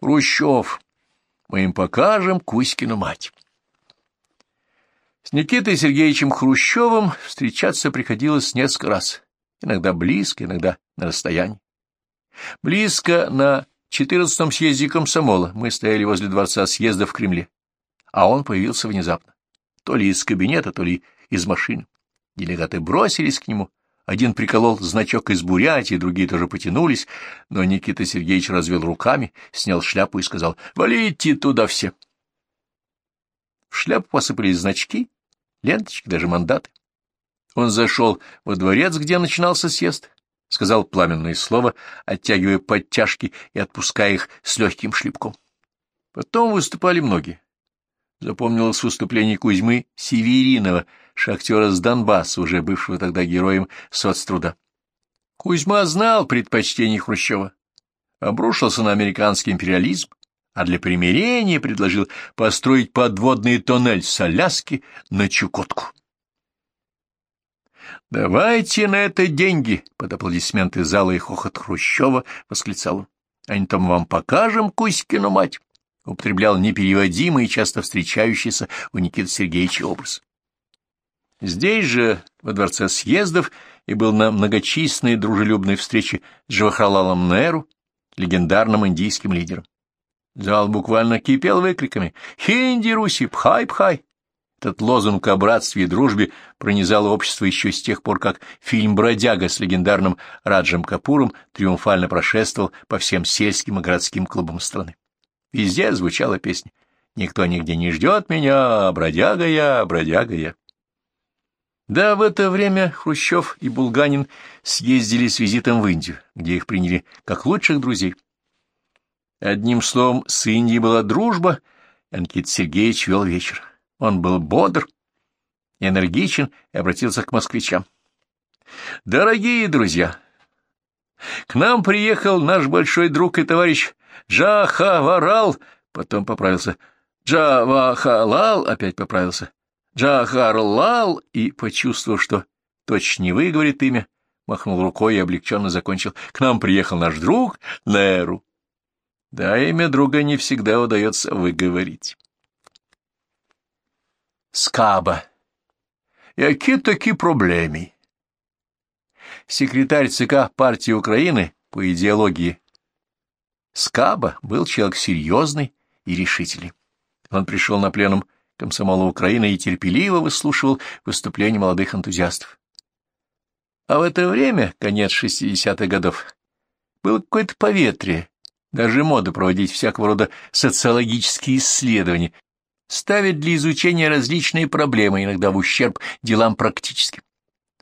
Хрущев. Мы им покажем Кузькину мать. С Никитой Сергеевичем Хрущевым встречаться приходилось несколько раз, иногда близко, иногда на расстоянии. Близко на четырнадцатом съезде комсомола мы стояли возле дворца съезда в Кремле, а он появился внезапно, то ли из кабинета, то ли из машины. Делегаты бросились к нему, один приколол значок из Бурятии, другие тоже потянулись, но Никита Сергеевич развел руками, снял шляпу и сказал «Валите туда все!» В шляпу посыпались значки, ленточки, даже мандаты. Он зашел во дворец, где начинался съезд, сказал пламенное слово, оттягивая подтяжки и отпуская их с легким шлепком. Потом выступали многие. Запомнилось выступление Кузьмы Северинова, шахтера с Донбасса, уже бывшего тогда героем соцтруда. Кузьма знал предпочтение Хрущева, обрушился на американский империализм, а для примирения предложил построить подводный тоннель с Аляски на Чукотку. «Давайте на это деньги!» — под аплодисменты зала и хохот Хрущева восклицал он. «А не там вам покажем Кузькину мать!» — употреблял непереводимый и часто встречающийся у Никиты Сергеевича образ. Здесь же, во дворце съездов, и был на многочисленной дружелюбной встрече с Джавахарлалом Неру, легендарным индийским лидером. Зал буквально кипел выкриками «Хинди, Руси, пхай-пхай!». Этот лозунг о братстве и дружбе пронизал общество еще с тех пор, как фильм «Бродяга» с легендарным Раджем Капуром триумфально прошествовал по всем сельским и городским клубам страны. Везде звучала песня «Никто нигде не ждет меня, бродяга я, бродяга я». Да, в это время Хрущев и Булганин съездили с визитом в Индию, где их приняли как лучших друзей. Одним словом, с Индией была дружба, и Никита Сергеевич вел вечер. Он был бодр, энергичен и обратился к москвичам. «Дорогие друзья, к нам приехал наш большой друг и товарищ Джахаварал, потом поправился Джавахалал, опять поправился Джахарлал и, почувствовав, что точно не выговорит имя, махнул рукой и облегченно закончил. К нам приехал наш друг Неру. Да, имя друга не всегда удается выговорить. Скаба. Які такі проблеми? Секретарь ЦК партии Украины по идеологии Скаба был человек серьезный и решительный. Он пришел на пленум комсомола Украины и терпеливо выслушивал выступления молодых энтузиастов. А в это время, конец 60-х годов, было какое-то поветрие, даже мода проводить всякого рода социологические исследования, ставить для изучения различные проблемы, иногда в ущерб делам практическим.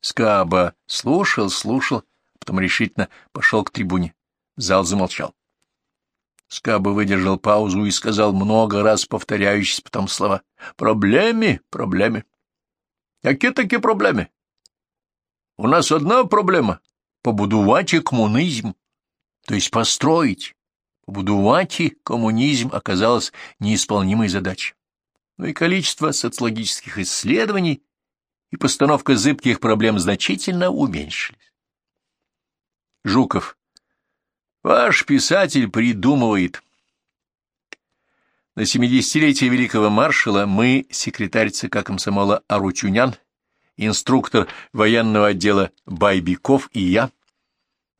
Скаба слушал, слушал, потом решительно пошел к трибуне. Зал замолчал. Скаба выдержал паузу и сказал много раз повторяющиеся потом слова. «Проблемы, проблемы. Какие такие проблемы? У нас одна проблема — побудувати коммунизм, то есть построить. Побудувати коммунизм оказалось неисполнимой задачей. Но и количество социологических исследований и постановка зыбких проблем значительно уменьшились. Жуков Ваш писатель придумывает. На семидесятилетие великого маршала мы, секретарь ЦК комсомола Аручунян, инструктор военного отдела Байбиков и я,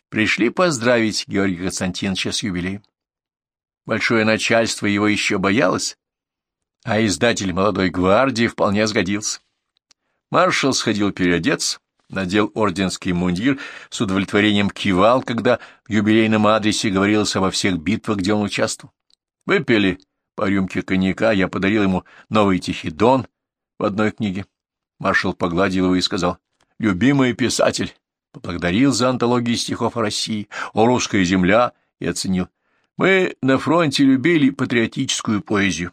пришли поздравить Георгия Константиновича с юбилеем. Большое начальство его еще боялось, а издатель «Молодой гвардии» вполне сгодился. Маршал сходил переодеться, надел орденский мундир, с удовлетворением кивал, когда в юбилейном адресе говорилось обо всех битвах, где он участвовал. Выпили по рюмке коньяка, я подарил ему новый Тихий Дон в одной книге. Маршал погладил его и сказал, «Любимый писатель, поблагодарил за антологию стихов о России, о русская земля» и оценил. Мы на фронте любили патриотическую поэзию.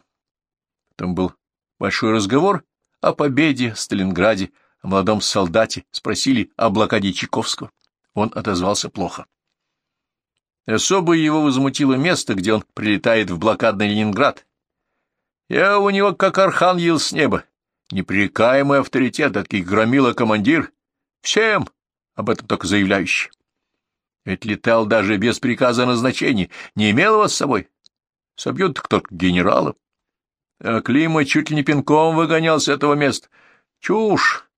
Там был большой разговор о победе в Сталинграде, о молодом солдате, спросили о блокаде Чайковского. Он отозвался плохо. Особо его возмутило место, где он прилетает в блокадный Ленинград. Я у него как архангел с неба, непрекаемый авторитет, таких громила командир, всем об этом только заявляющий. Ведь летал даже без приказа о не имел его с собой. Собьют кто-то генерала. А Клима чуть ли не пинком выгонял с этого места. Чушь!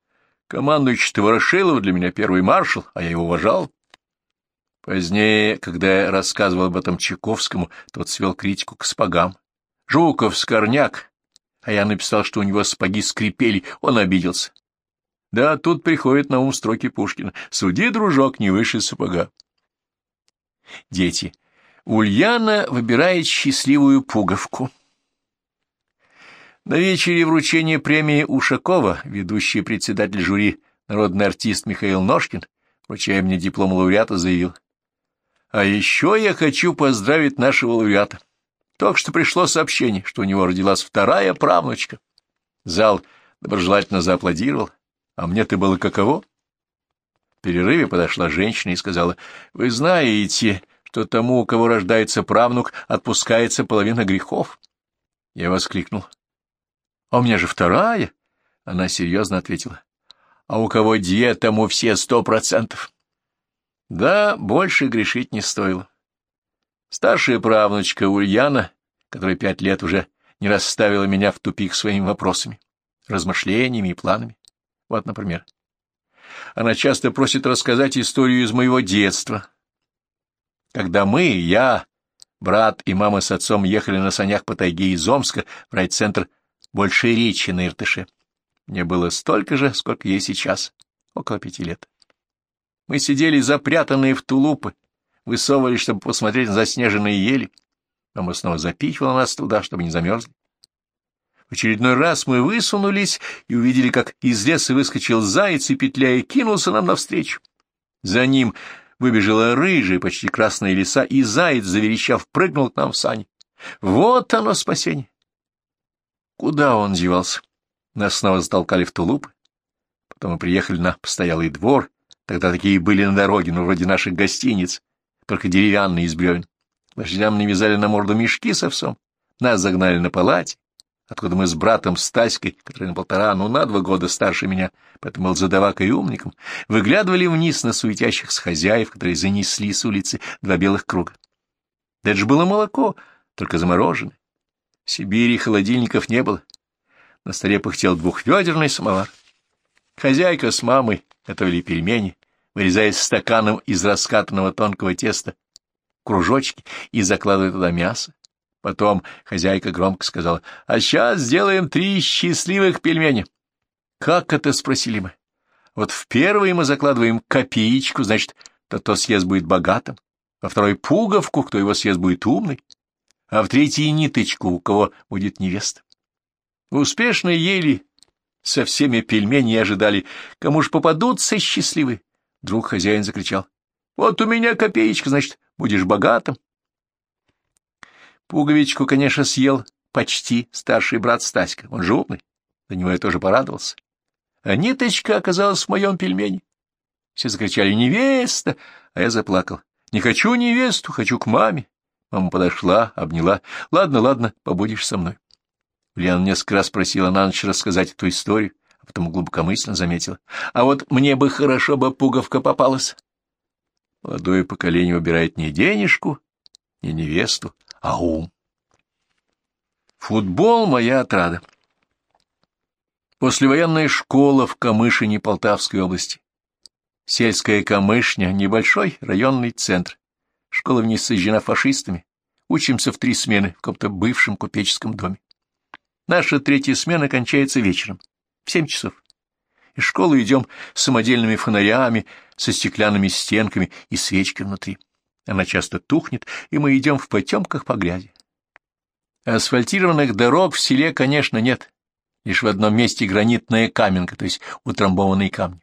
Командующий-то для меня первый маршал, а я его уважал. Позднее, когда я рассказывал об этом Чайковскому, тот свел критику к спагам. Жуков, Скорняк, а я написал, что у него сапоги скрипели, он обиделся. Да, тут приходит на ум строки Пушкина. «Суди, дружок, не выше сапога». Дети. Ульяна выбирает счастливую пуговку. На вечере вручения премии Ушакова ведущий председатель жюри, народный артист Михаил Ножкин, вручая мне диплом лауреата, заявил. А еще я хочу поздравить нашего лауреата. Только что пришло сообщение, что у него родилась вторая правнучка. Зал доброжелательно зааплодировал. А мне-то было каково? В перерыве подошла женщина и сказала, «Вы знаете, что тому, у кого рождается правнук, отпускается половина грехов?» Я воскликнул, а у меня же вторая. Она серьезно ответила. А у кого две, тому все сто процентов. Да, больше грешить не стоило. Старшая правнучка Ульяна, которая пять лет уже не расставила меня в тупик своими вопросами, размышлениями и планами. Вот, например. Она часто просит рассказать историю из моего детства. Когда мы, я, брат и мама с отцом ехали на санях по тайге из Омска в райцентр больше речи на Иртыше. Мне было столько же, сколько ей сейчас, около пяти лет. Мы сидели запрятанные в тулупы, высовывались, чтобы посмотреть на заснеженные ели. Мама снова запихивала нас туда, чтобы не замерзли. В очередной раз мы высунулись и увидели, как из леса выскочил заяц и, петляя, кинулся нам навстречу. За ним выбежала рыжая, почти красная лиса, и заяц, заверещав, прыгнул к нам в сани. Вот оно спасение! Куда он девался? Нас снова затолкали в тулуп. Потом мы приехали на постоялый двор. Тогда такие были на дороге, ну, вроде наших гостиниц, только деревянные из бревен. Лошадям навязали на морду мешки с овсом. Нас загнали на палате, откуда мы с братом Стаськой, который на полтора, ну, на два года старше меня, поэтому был задавакой и умником, выглядывали вниз на суетящихся хозяев, которые занесли с улицы два белых круга. Да это же было молоко, только замороженное. Сибири холодильников не было. На столе пыхтел двухведерный самовар. Хозяйка с мамой готовили пельмени, вырезая стаканом из раскатанного тонкого теста кружочки и закладывая туда мясо. Потом хозяйка громко сказала, «А сейчас сделаем три счастливых пельмени». «Как это?» — спросили мы. «Вот в первый мы закладываем копеечку, значит, тот, кто съест, будет богатым, во второй — пуговку, кто его съест, будет умный, а в третьей ниточку, у кого будет невеста. Успешно ели со всеми пельмени ожидали, кому ж попадутся счастливы. Друг хозяин закричал. — Вот у меня копеечка, значит, будешь богатым. Пуговичку, конечно, съел почти старший брат Стаська, он же за него я тоже порадовался. А ниточка оказалась в моем пельмени. Все закричали «Невеста!», а я заплакал. «Не хочу невесту, хочу к маме». Мама подошла, обняла. «Ладно, ладно, побудешь со мной». Ульяна несколько раз просила на ночь рассказать эту историю, а потом глубокомысленно заметила. «А вот мне бы хорошо бы пуговка попалась». Молодое поколение выбирает не денежку, не невесту, а ум. Футбол — моя отрада. Послевоенная школа в Камышине Полтавской области. Сельская Камышня — небольшой районный центр. Школа в ней сожжена фашистами. Учимся в три смены в каком-то бывшем купеческом доме. Наша третья смена кончается вечером, в семь часов. Из школы идем с самодельными фонарями, со стеклянными стенками и свечкой внутри. Она часто тухнет, и мы идем в потемках по грязи. Асфальтированных дорог в селе, конечно, нет. Лишь в одном месте гранитная каменка, то есть утрамбованные камни.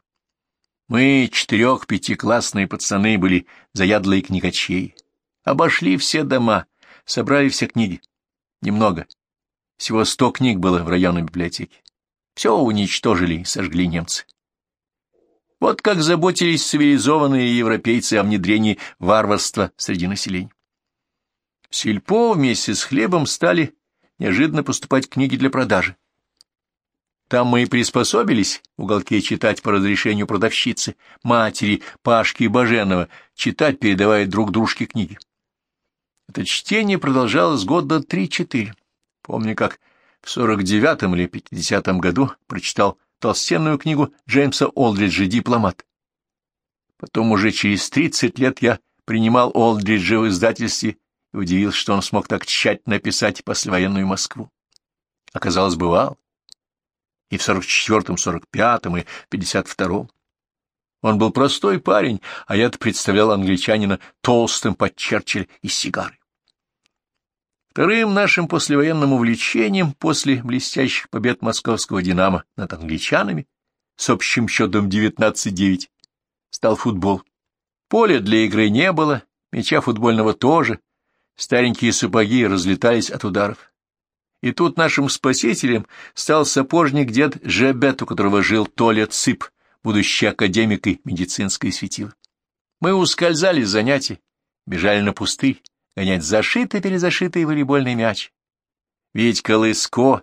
Мы, четырех-пятиклассные пацаны, были заядлые книгачей. Обошли все дома, собрали все книги. Немного. Всего сто книг было в районной библиотеке. Все уничтожили и сожгли немцы. Вот как заботились цивилизованные европейцы о внедрении варварства среди населения. Сельпо вместе с хлебом стали неожиданно поступать книги для продажи. Там мы и приспособились в уголке читать по разрешению продавщицы, матери Пашки Баженова, читать, передавая друг дружке книги. Это чтение продолжалось года три-четыре. Помню, как в сорок девятом или пятидесятом году прочитал толстенную книгу Джеймса Олдриджа «Дипломат». Потом уже через тридцать лет я принимал Олдриджа в издательстве и удивился, что он смог так тщательно описать послевоенную Москву. Оказалось, бывал. И в сорок четвертом, сорок пятом и пятьдесят втором. Он был простой парень, а я-то представлял англичанина толстым под Черчилль и сигарой. Вторым нашим послевоенным увлечением после блестящих побед московского «Динамо» над англичанами с общим счетом 19-9 стал футбол. Поля для игры не было, мяча футбольного тоже, старенькие сапоги разлетались от ударов. И тут нашим спасителем стал сапожник дед Жебет, у которого жил Толя Цып, будущий академик и медицинское светило. Мы ускользали с занятий, бежали на пустырь, гонять зашитый-перезашитый волейбольный мяч. Ведь Колыско,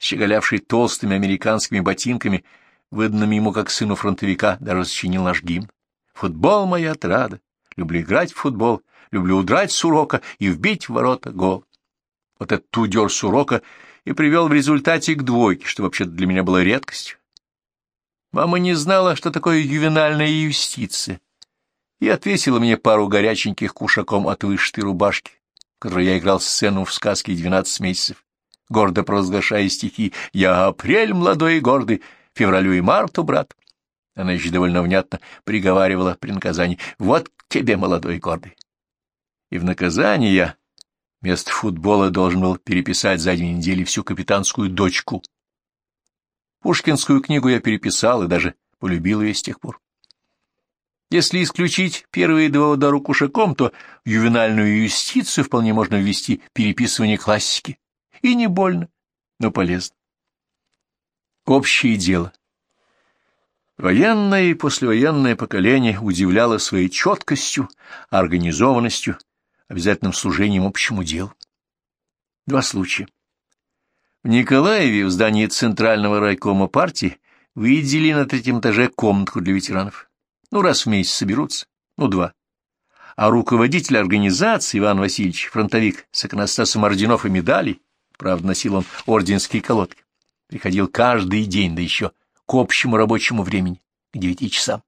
щеголявший толстыми американскими ботинками, выданными ему как сыну фронтовика, даже сочинил наш гимн. Футбол моя отрада, люблю играть в футбол, люблю удрать с урока и вбить в ворота гол. Вот этот удер с урока и привел в результате к двойке, что вообще-то для меня было редкостью. Мама не знала, что такое ювенальная юстиция, и отвесила мне пару горяченьких кушаком от вышитой рубашки, в которой я играл сцену в сказке «Двенадцать месяцев», гордо провозглашая стихи «Я апрель молодой и гордый, февралю и марту, брат». Она еще довольно внятно приговаривала при наказании «Вот тебе, молодой и гордый». И в наказание я вместо футбола должен был переписать за две недели всю капитанскую дочку Пушкинскую книгу я переписал и даже полюбил ее с тех пор. Если исключить первые два удара кушаком, то в ювенальную юстицию вполне можно ввести переписывание классики. И не больно, но полезно. Общее дело. Военное и послевоенное поколение удивляло своей четкостью, организованностью, обязательным служением общему делу. Два случая. В Николаеве, в здании Центрального райкома партии, выделили на третьем этаже комнатку для ветеранов. Ну, раз в месяц соберутся, ну, два. А руководитель организации Иван Васильевич, фронтовик с иконостасом орденов и медалей, правда, носил он орденские колодки, приходил каждый день, да еще к общему рабочему времени, к девяти часам.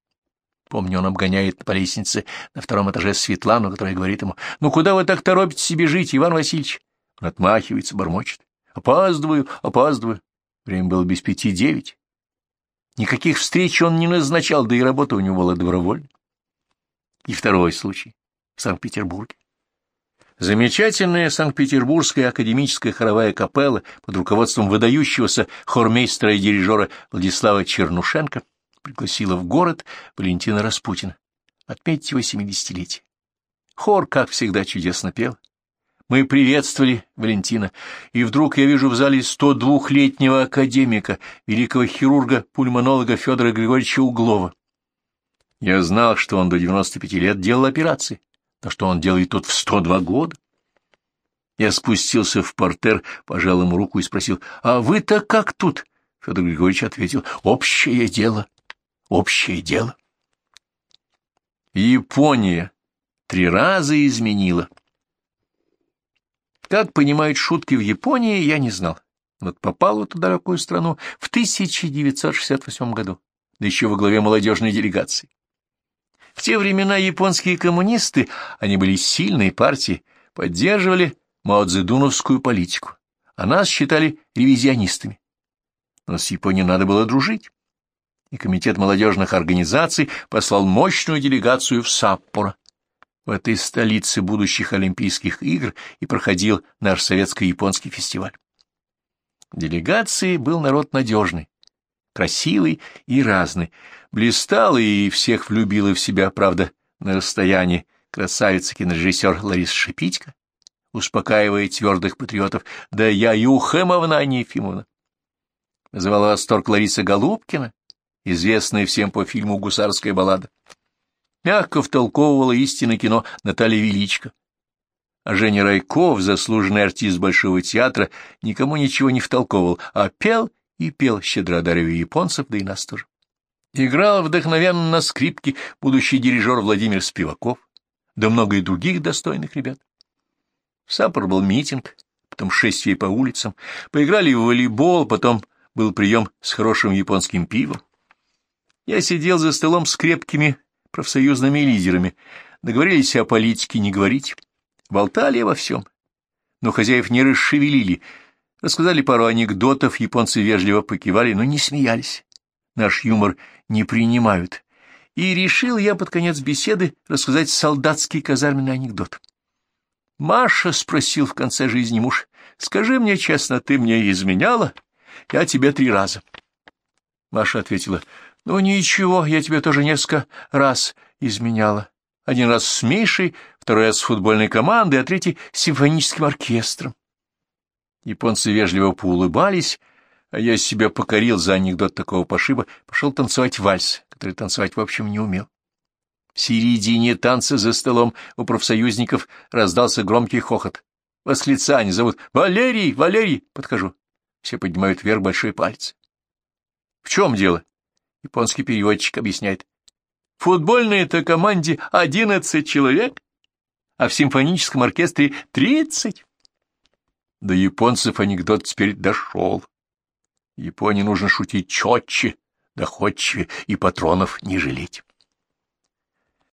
Помню, он обгоняет по лестнице на втором этаже Светлану, которая говорит ему, «Ну куда вы так торопитесь себе жить, Иван Васильевич?» Он отмахивается, бормочет. Опаздываю, опаздываю. Время было без пяти девять. Никаких встреч он не назначал, да и работа у него была добровольной. И второй случай в Санкт-Петербурге. Замечательная Санкт-Петербургская академическая хоровая капелла под руководством выдающегося хормейстера и дирижера Владислава Чернушенко пригласила в город Валентина Распутина отметить его семидесятилетие. Хор, как всегда, чудесно пел. Мы приветствовали Валентина, и вдруг я вижу в зале 102-летнего академика, великого хирурга-пульмонолога Федора Григорьевича Углова. Я знал, что он до 95 лет делал операции, но что он делает тут в 102 года. Я спустился в портер, пожал ему руку и спросил, «А вы-то как тут?» Федор Григорьевич ответил, «Общее дело, общее дело». Япония три раза изменила. Как понимают шутки в Японии, я не знал. Вот попал в эту далекую страну в 1968 году, да еще во главе молодежной делегации. В те времена японские коммунисты, они были сильной партией, поддерживали маодзедуновскую политику, а нас считали ревизионистами. Но с Японией надо было дружить, и Комитет молодежных организаций послал мощную делегацию в Саппоро, в этой столице будущих Олимпийских игр и проходил наш советско-японский фестиваль. Делегации был народ надежный, красивый и разный, блистал и всех влюбила в себя, правда, на расстоянии красавица-кинорежиссер Лариса Шипитько, успокаивая твердых патриотов, да я Юхемовна, а не Ефимовна. Вызывала восторг Лариса Голубкина, известная всем по фильму «Гусарская баллада» мягко втолковывала истинное кино Наталья Величко. А Женя Райков, заслуженный артист Большого театра, никому ничего не втолковывал, а пел и пел, щедро одаривая японцев, да и нас тоже. Играл вдохновенно на скрипке будущий дирижер Владимир Спиваков, да много и других достойных ребят. Саппор был митинг, потом шествие по улицам, поиграли в волейбол, потом был прием с хорошим японским пивом. Я сидел за столом с крепкими профсоюзными лидерами, договорились о политике не говорить, болтали обо всем. Но хозяев не расшевелили, рассказали пару анекдотов, японцы вежливо покивали, но не смеялись. Наш юмор не принимают. И решил я под конец беседы рассказать солдатский казарменный анекдот. «Маша», — спросил в конце жизни муж, — «скажи мне честно, ты мне изменяла? Я тебе три раза». Маша ответила, «Ну ничего, я тебе тоже несколько раз изменяла. Один раз с Мишей, второй раз с футбольной командой, а третий — с симфоническим оркестром». Японцы вежливо поулыбались, а я себя покорил за анекдот такого пошиба, пошел танцевать вальс, который танцевать, в общем, не умел. В середине танца за столом у профсоюзников раздался громкий хохот. Восклицание зовут «Валерий! Валерий!» Подхожу. Все поднимают вверх большой палец. В чем дело? Японский переводчик объясняет. Футбольной-то команде одиннадцать человек, а в симфоническом оркестре тридцать. До японцев анекдот теперь дошел. Японии нужно шутить четче, доходчивее и патронов не жалеть.